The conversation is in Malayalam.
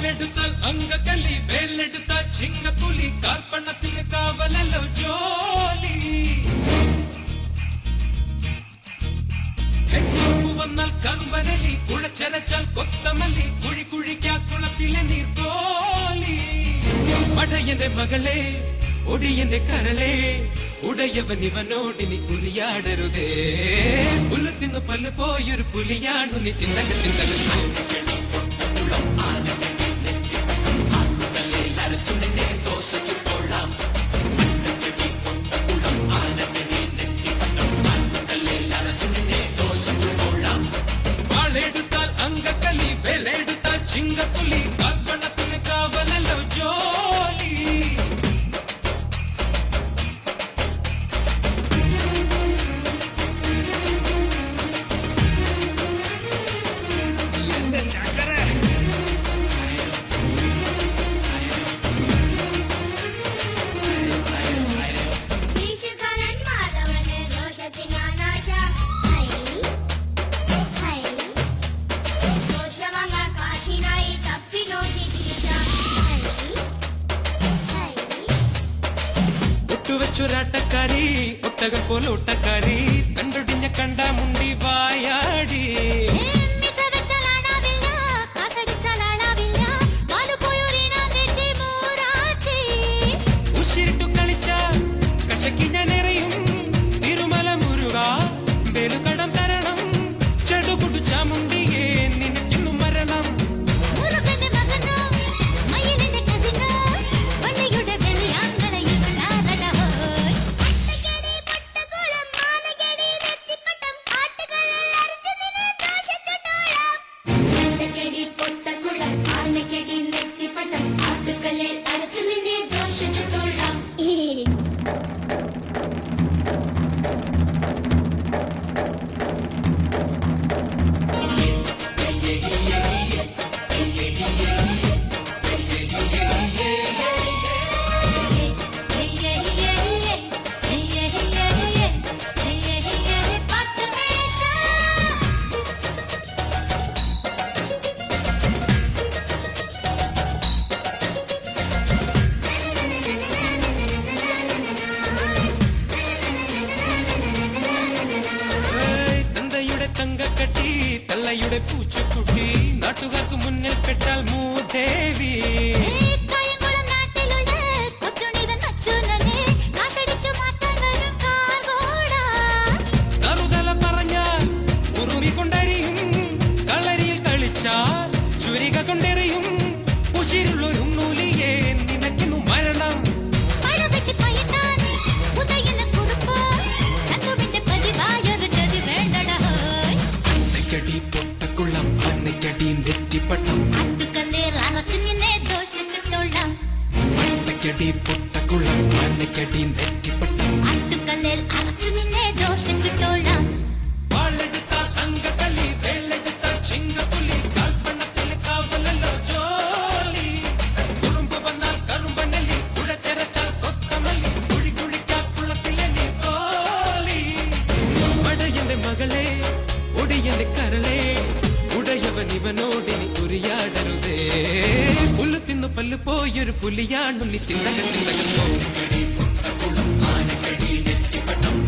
വാളെടുത്താൽ അങ്കക്കല്ലി മേലെടുത്താൽ ചിങ്ങപ്പുലി കാർപ്പണത്തിന് കാവലല്ലോ ജോലി. വന്നാൽ കമ്പനലി കുഴച്ചരച്ചാൽ കൊത്തമല്ലി കുഴി കുഴിക്കാ കുളത്തിലെ നീർക്കോലി. പടയന്റെ മകളെ ഒടിയന്റെ കരളെ ഉടയവൻ ഇവനോടിനി കുരിയാടരുതേ പുല്ല് തിന്ന് പല്ല് പോയൊരു പുലിയാണു നീ തിന്നക തിന്നക ഒട്ടുവച്ചൊരാട്ടക്കാരി ഒട്ടകം പോലെ ഒട്ടക്കാരി കണ്ടൊടിഞ്ഞ കണ്ട മുണ്ടി വായാടി. നെറ്റിപ്പട്ടം തള്ളയുടെ പൂച്ചക്കുട്ടി. നാട്ടുകാർക്ക് മുന്നിൽ പെട്ടാൽ മൂദേവി. ചുരിക നാട്ടിലുള്ള അന്നക്കടി പൊട്ടക്കുള്ളം അന്നക്കടി നെറ്റിപ്പട്ടം ആട്ടുകല്ലിൽ അറച്ചു നിന്നെ ദോഷിച്ചിട്ടോളാം വാളെടുത്താൽ അങ്കക്കല്ലി വേലെടുത്താൽ ചിങ്ങപ്പുലി കാൽപ്പണത്തിൽ കാവലല്ലോ ജോലി കുറുമ്പ് പോയൊരു പുലിയാണ് കുഴച്ചരച്ചാൽ കൊത്തമല്ലി കുഴി കുഴിക്കാ കുളത്തിലെ നീ കോലി പടയന്റെ മകളെ ഒടിയന്റെ കരളെ ഉടയവൻ ഇവനോടിനി കുരിയാടരുതേ പുല്ല് തിന്നു പല്ല് പോയൊരു പുലിയാണു നീ തിന്നക തിന്നക